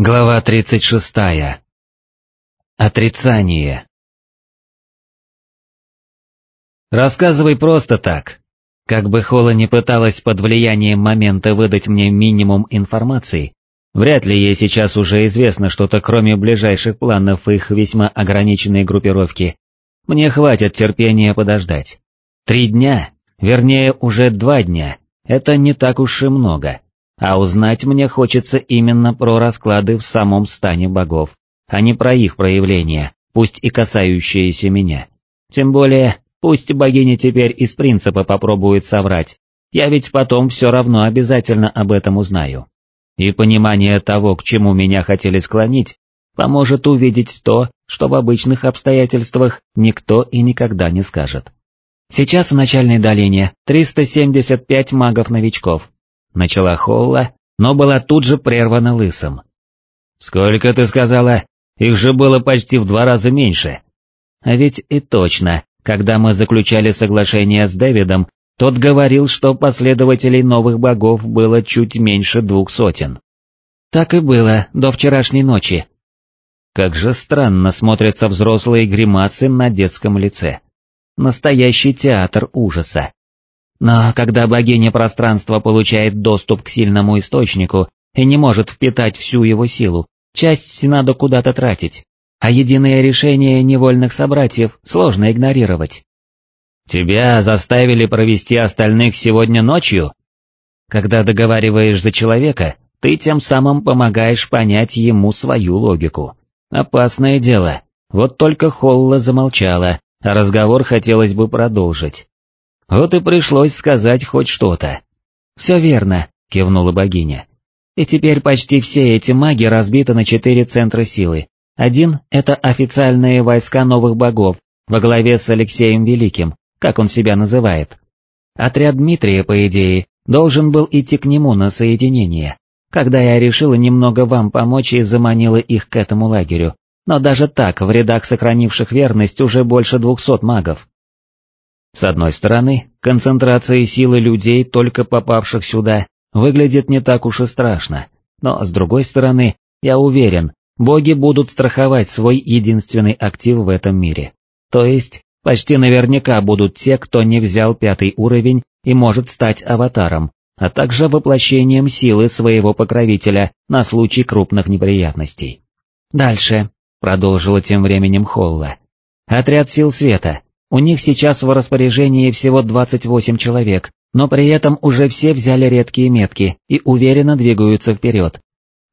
Глава 36. Отрицание. Рассказывай просто так. Как бы Холла не пыталась под влиянием момента выдать мне минимум информации, вряд ли ей сейчас уже известно что-то кроме ближайших планов их весьма ограниченной группировки. Мне хватит терпения подождать. Три дня, вернее уже два дня, это не так уж и много. А узнать мне хочется именно про расклады в самом стане богов, а не про их проявления, пусть и касающиеся меня. Тем более, пусть богиня теперь из принципа попробует соврать, я ведь потом все равно обязательно об этом узнаю. И понимание того, к чему меня хотели склонить, поможет увидеть то, что в обычных обстоятельствах никто и никогда не скажет. Сейчас в начальной долине 375 магов-новичков, начала Холла, но была тут же прервана лысым. «Сколько ты сказала? Их же было почти в два раза меньше». А ведь и точно, когда мы заключали соглашение с Дэвидом, тот говорил, что последователей новых богов было чуть меньше двух сотен. Так и было до вчерашней ночи. Как же странно смотрятся взрослые гримасы на детском лице. Настоящий театр ужаса. Но когда богиня пространства получает доступ к сильному источнику и не может впитать всю его силу, часть надо куда-то тратить, а единое решение невольных собратьев сложно игнорировать. «Тебя заставили провести остальных сегодня ночью?» Когда договариваешь за человека, ты тем самым помогаешь понять ему свою логику. Опасное дело. Вот только Холла замолчала, а разговор хотелось бы продолжить. Вот и пришлось сказать хоть что-то. «Все верно», — кивнула богиня. «И теперь почти все эти маги разбиты на четыре центра силы. Один — это официальные войска новых богов, во главе с Алексеем Великим, как он себя называет. Отряд Дмитрия, по идее, должен был идти к нему на соединение, когда я решила немного вам помочь и заманила их к этому лагерю, но даже так в рядах сохранивших верность уже больше двухсот магов. С одной стороны, концентрация силы людей, только попавших сюда, выглядит не так уж и страшно, но с другой стороны, я уверен, боги будут страховать свой единственный актив в этом мире. То есть, почти наверняка будут те, кто не взял пятый уровень и может стать аватаром, а также воплощением силы своего покровителя на случай крупных неприятностей. Дальше, продолжила тем временем Холла. Отряд сил света, у них сейчас в распоряжении всего 28 человек, но при этом уже все взяли редкие метки и уверенно двигаются вперед.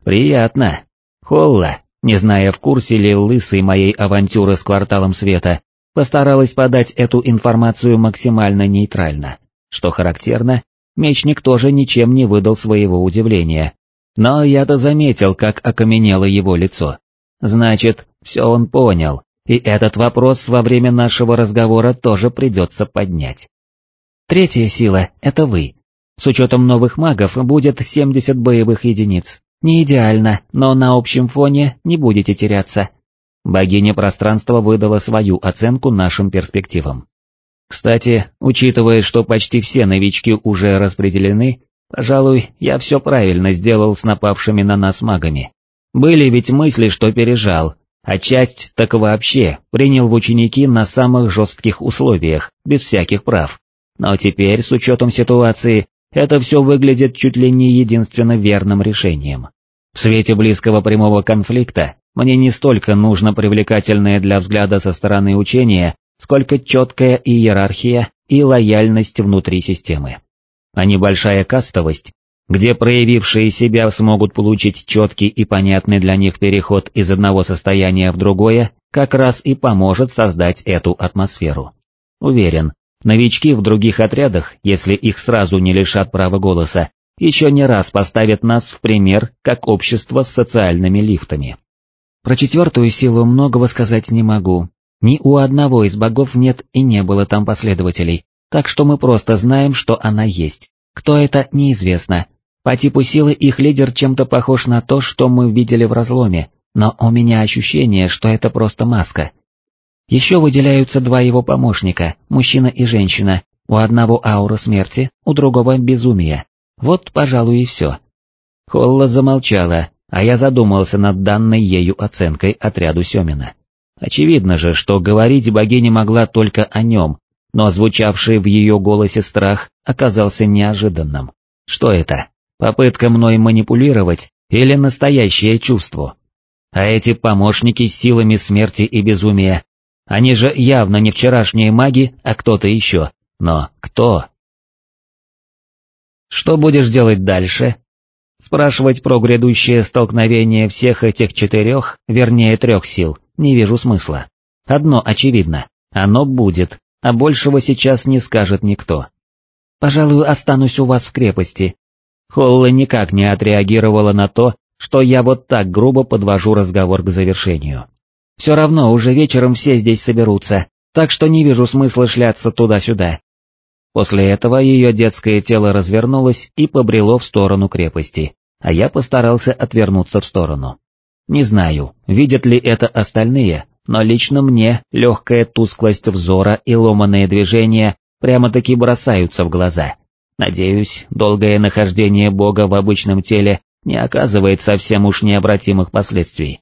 Приятно. Холла, не зная в курсе ли лысый моей авантюры с кварталом света, постаралась подать эту информацию максимально нейтрально. Что характерно, мечник тоже ничем не выдал своего удивления. Но я-то заметил, как окаменело его лицо. Значит, все он понял, и этот вопрос во время нашего разговора тоже придется поднять. Третья сила — это вы. С учетом новых магов будет 70 боевых единиц. Не идеально, но на общем фоне не будете теряться. Богиня пространства выдала свою оценку нашим перспективам. Кстати, учитывая, что почти все новички уже распределены, пожалуй, я все правильно сделал с напавшими на нас магами. Были ведь мысли, что пережал, а часть так вообще принял в ученики на самых жестких условиях, без всяких прав. Но теперь, с учетом ситуации, это все выглядит чуть ли не единственно верным решением. В свете близкого прямого конфликта мне не столько нужно привлекательное для взгляда со стороны учения, сколько четкая иерархия и лояльность внутри системы. А небольшая кастовость где проявившие себя смогут получить четкий и понятный для них переход из одного состояния в другое, как раз и поможет создать эту атмосферу. Уверен, новички в других отрядах, если их сразу не лишат права голоса, еще не раз поставят нас в пример как общество с социальными лифтами. Про четвертую силу многого сказать не могу. Ни у одного из богов нет и не было там последователей, так что мы просто знаем, что она есть. Кто это, неизвестно, по типу силы их лидер чем-то похож на то, что мы видели в разломе, но у меня ощущение, что это просто маска. Еще выделяются два его помощника, мужчина и женщина, у одного аура смерти, у другого безумия. Вот, пожалуй, и все. Холла замолчала, а я задумался над данной ею оценкой отряду Семина. Очевидно же, что говорить богиня могла только о нем, но звучавший в ее голосе страх оказался неожиданным. Что это? Попытка мной манипулировать или настоящее чувство? А эти помощники с силами смерти и безумия, они же явно не вчерашние маги, а кто-то еще. Но кто? Что будешь делать дальше? Спрашивать про грядущее столкновение всех этих четырех, вернее трех сил, не вижу смысла. Одно очевидно, оно будет, а большего сейчас не скажет никто. Пожалуй, останусь у вас в крепости. Холла никак не отреагировала на то, что я вот так грубо подвожу разговор к завершению. Все равно уже вечером все здесь соберутся, так что не вижу смысла шляться туда-сюда. После этого ее детское тело развернулось и побрело в сторону крепости, а я постарался отвернуться в сторону. Не знаю, видят ли это остальные, но лично мне легкая тусклость взора и ломаные движения прямо-таки бросаются в глаза. Надеюсь, долгое нахождение Бога в обычном теле не оказывает совсем уж необратимых последствий.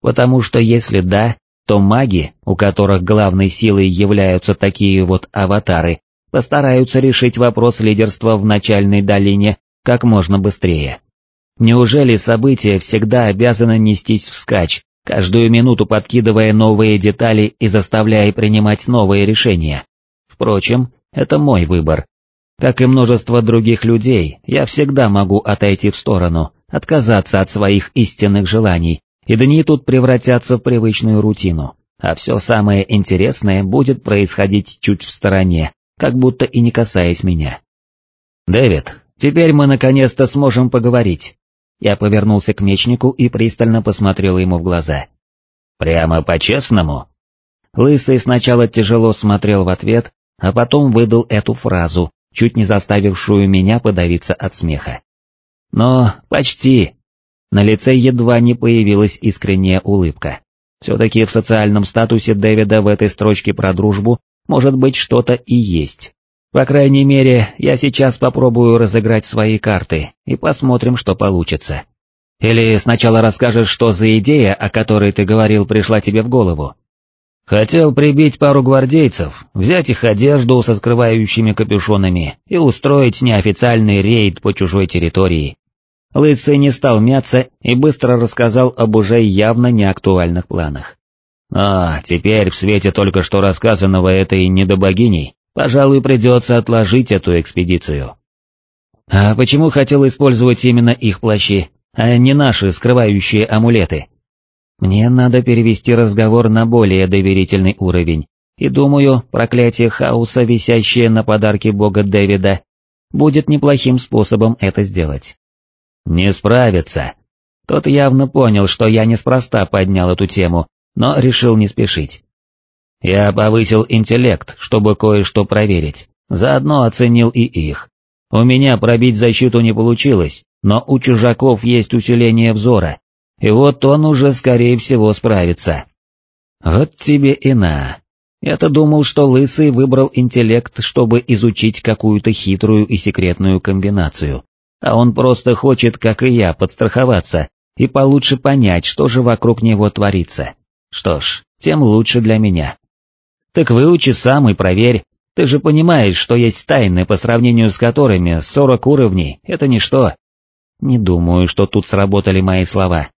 Потому что если да, то маги, у которых главной силой являются такие вот аватары, постараются решить вопрос лидерства в начальной долине как можно быстрее. Неужели события всегда обязаны нестись вскачь, каждую минуту подкидывая новые детали и заставляя принимать новые решения? Впрочем, это мой выбор. Как и множество других людей, я всегда могу отойти в сторону, отказаться от своих истинных желаний, и дни тут превратятся в привычную рутину, а все самое интересное будет происходить чуть в стороне, как будто и не касаясь меня. «Дэвид, теперь мы наконец-то сможем поговорить». Я повернулся к мечнику и пристально посмотрел ему в глаза. «Прямо по-честному?» Лысый сначала тяжело смотрел в ответ, а потом выдал эту фразу, чуть не заставившую меня подавиться от смеха. Но почти. На лице едва не появилась искренняя улыбка. Все-таки в социальном статусе Дэвида в этой строчке про дружбу может быть что-то и есть. По крайней мере, я сейчас попробую разыграть свои карты и посмотрим, что получится. Или сначала расскажешь, что за идея, о которой ты говорил, пришла тебе в голову? Хотел прибить пару гвардейцев, взять их одежду со скрывающими капюшонами и устроить неофициальный рейд по чужой территории. Лысый не стал мяться и быстро рассказал об уже явно неактуальных планах. А, теперь в свете только что рассказанного этой недобогиней, пожалуй, придется отложить эту экспедицию. А почему хотел использовать именно их плащи, а не наши скрывающие амулеты? Мне надо перевести разговор на более доверительный уровень, и думаю, проклятие хаоса, висящее на подарке бога Дэвида, будет неплохим способом это сделать. Не справится. Тот явно понял, что я неспроста поднял эту тему, но решил не спешить. Я повысил интеллект, чтобы кое-что проверить, заодно оценил и их. У меня пробить защиту не получилось, но у чужаков есть усиление взора, и вот он уже скорее всего справится. Вот тебе и на. Я-то думал, что Лысый выбрал интеллект, чтобы изучить какую-то хитрую и секретную комбинацию, а он просто хочет, как и я, подстраховаться и получше понять, что же вокруг него творится. Что ж, тем лучше для меня. Так выучи сам и проверь, ты же понимаешь, что есть тайны, по сравнению с которыми сорок уровней — это ничто. Не думаю, что тут сработали мои слова.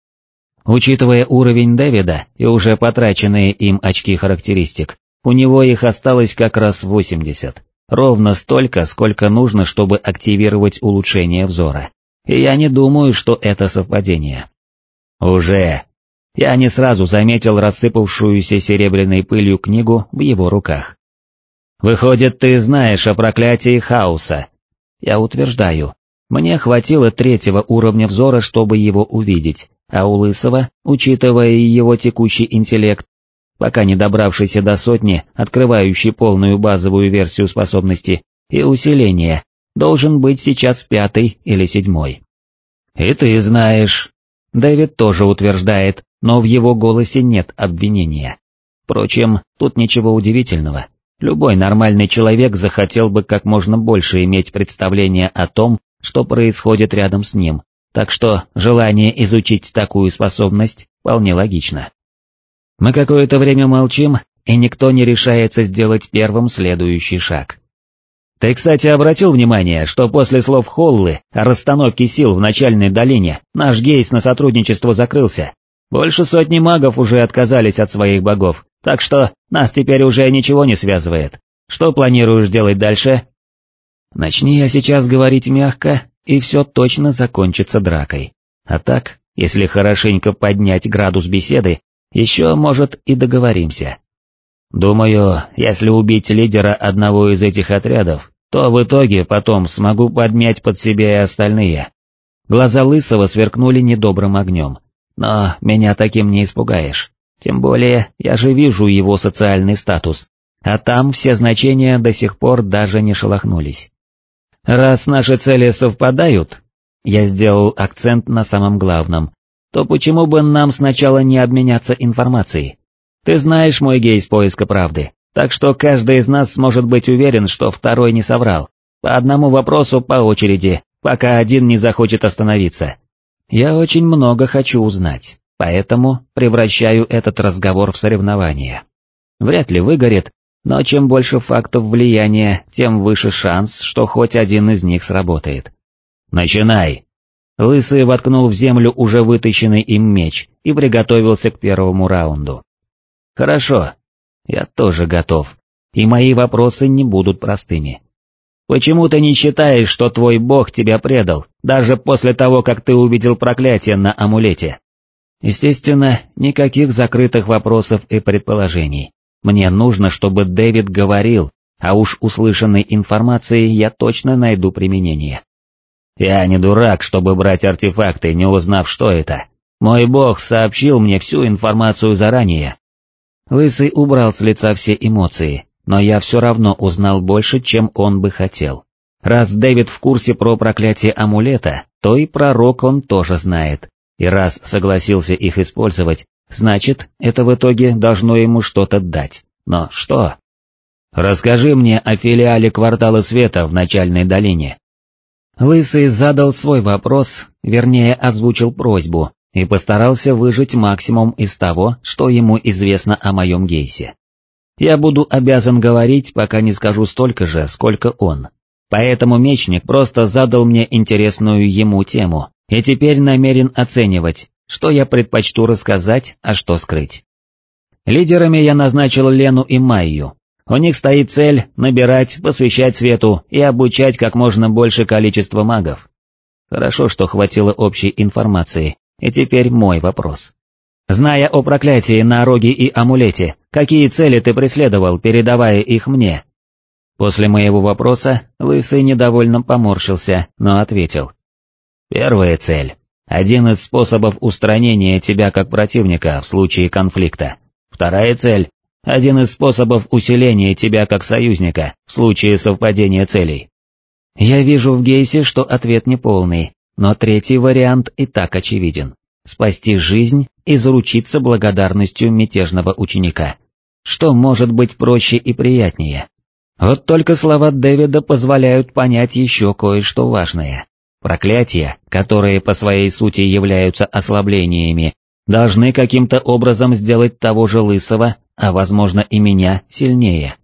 Учитывая уровень Дэвида и уже потраченные им очки характеристик, у него их осталось как раз 80, ровно столько, сколько нужно, чтобы активировать улучшение взора. И я не думаю, что это совпадение. Уже. Я не сразу заметил рассыпавшуюся серебряной пылью книгу в его руках. Выходит, ты знаешь о проклятии хаоса. Я утверждаю, мне хватило третьего уровня взора, чтобы его увидеть, а у Лысого, учитывая его текущий интеллект, пока не добравшийся до сотни, открывающий полную базовую версию способности, и усиление, должен быть сейчас пятый или седьмой. И ты знаешь. Дэвид тоже утверждает, но в его голосе нет обвинения. Впрочем, тут ничего удивительного. Любой нормальный человек захотел бы как можно больше иметь представление о том, что происходит рядом с ним, так что желание изучить такую способность вполне логично. Мы какое-то время молчим, и никто не решается сделать первым следующий шаг. Ты, кстати, обратил внимание, что после слов Холлы о расстановке сил в начальной долине наш гейс на сотрудничество закрылся? Больше сотни магов уже отказались от своих богов, так что нас теперь уже ничего не связывает. Что планируешь делать дальше? Начни я сейчас говорить мягко, и все точно закончится дракой. А так, если хорошенько поднять градус беседы, еще, может, и договоримся. Думаю, если убить лидера одного из этих отрядов, то в итоге потом смогу подмять под себя и остальные. Глаза Лысого сверкнули недобрым огнем, но меня таким не испугаешь. Тем более, я же вижу его социальный статус, а там все значения до сих пор даже не шелохнулись. Раз наши цели совпадают, я сделал акцент на самом главном, то почему бы нам сначала не обменяться информацией? Ты знаешь мой гейс поиска правды, так что каждый из нас сможет быть уверен, что второй не соврал. По одному вопросу по очереди, пока один не захочет остановиться. Я очень много хочу узнать, поэтому превращаю этот разговор в соревнование. Вряд ли выгорит, но чем больше фактов влияния, тем выше шанс, что хоть один из них сработает. «Начинай!» Лысый воткнул в землю уже вытащенный им меч и приготовился к первому раунду. «Хорошо, я тоже готов, и мои вопросы не будут простыми. Почему ты не считаешь, что твой бог тебя предал, даже после того, как ты увидел проклятие на амулете?» Естественно, никаких закрытых вопросов и предположений. Мне нужно, чтобы Дэвид говорил, а уж услышанной информации я точно найду применение. Я не дурак, чтобы брать артефакты, не узнав, что это. Мой бог сообщил мне всю информацию заранее. Лысый убрал с лица все эмоции, но я все равно узнал больше, чем он бы хотел. Раз Дэвид в курсе про проклятие амулета, то и пророк он тоже знает, и раз согласился их использовать, Значит, это в итоге должно ему что-то дать. Но что? Расскажи мне о филиале Квартала Света в начальной долине. Лысый задал свой вопрос, вернее озвучил просьбу, и постарался выжить максимум из того, что ему известно о моем гейсе. Я буду обязан говорить, пока не скажу столько же, сколько он. Поэтому мечник просто задал мне интересную ему тему, и теперь намерен оценивать, что я предпочту рассказать, а что скрыть. Лидерами я назначил Лену и Майю. У них стоит цель набирать, посвящать свету и обучать как можно больше количество магов. Хорошо, что хватило общей информации, и теперь мой вопрос. Зная о проклятии на роге и амулете, какие цели ты преследовал, передавая их мне? После моего вопроса Лысый недовольно поморщился, но ответил. Первая цель один из способов устранения тебя как противника в случае конфликта. Вторая цель – один из способов усиления тебя как союзника в случае совпадения целей. Я вижу в Гейсе, что ответ неполный, но третий вариант и так очевиден. Спасти жизнь и заручиться благодарностью мятежного ученика. Что может быть проще и приятнее? Вот только слова Дэвида позволяют понять еще кое-что важное. Проклятия, которые по своей сути являются ослаблениями, должны каким-то образом сделать того же Лысого, а возможно и меня, сильнее.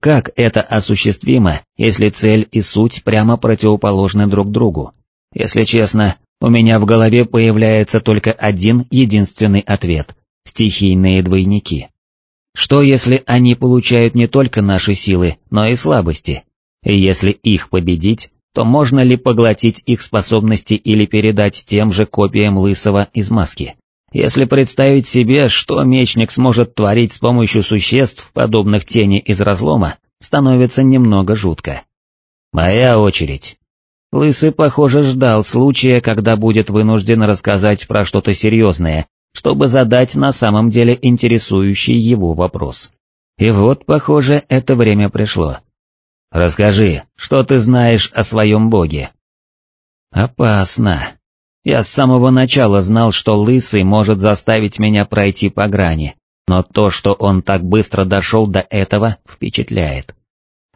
Как это осуществимо, если цель и суть прямо противоположны друг другу? Если честно, у меня в голове появляется только один единственный ответ – стихийные двойники. Что если они получают не только наши силы, но и слабости? И если их победить, то можно ли поглотить их способности или передать тем же копиям Лысого из маски? Если представить себе, что мечник сможет творить с помощью существ, подобных тени из разлома, становится немного жутко. Моя очередь. Лысый, похоже, ждал случая, когда будет вынужден рассказать про что-то серьезное, чтобы задать на самом деле интересующий его вопрос. И вот, похоже, это время пришло. Расскажи, что ты знаешь о своем боге?» «Опасно. Я с самого начала знал, что Лысый может заставить меня пройти по грани, но то, что он так быстро дошел до этого, впечатляет.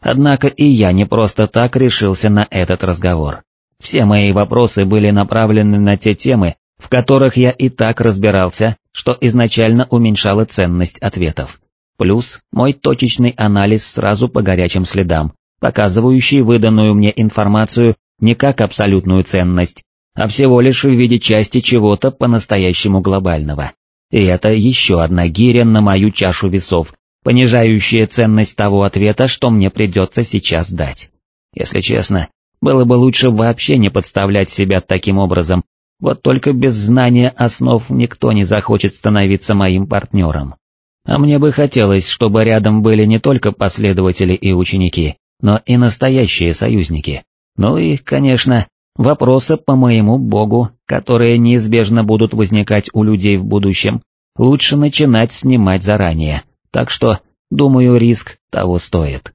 Однако и я не просто так решился на этот разговор. Все мои вопросы были направлены на те темы, в которых я и так разбирался, что изначально уменьшало ценность ответов. Плюс мой точечный анализ сразу по горячим следам, показывающий выданную мне информацию не как абсолютную ценность, а всего лишь в виде части чего-то по-настоящему глобального. И это еще одна гиря на мою чашу весов, понижающая ценность того ответа, что мне придется сейчас дать. Если честно, было бы лучше вообще не подставлять себя таким образом, вот только без знания основ никто не захочет становиться моим партнером. А мне бы хотелось, чтобы рядом были не только последователи и ученики, но и настоящие союзники. Ну и, конечно, вопросы по моему богу, которые неизбежно будут возникать у людей в будущем, лучше начинать снимать заранее, так что, думаю, риск того стоит.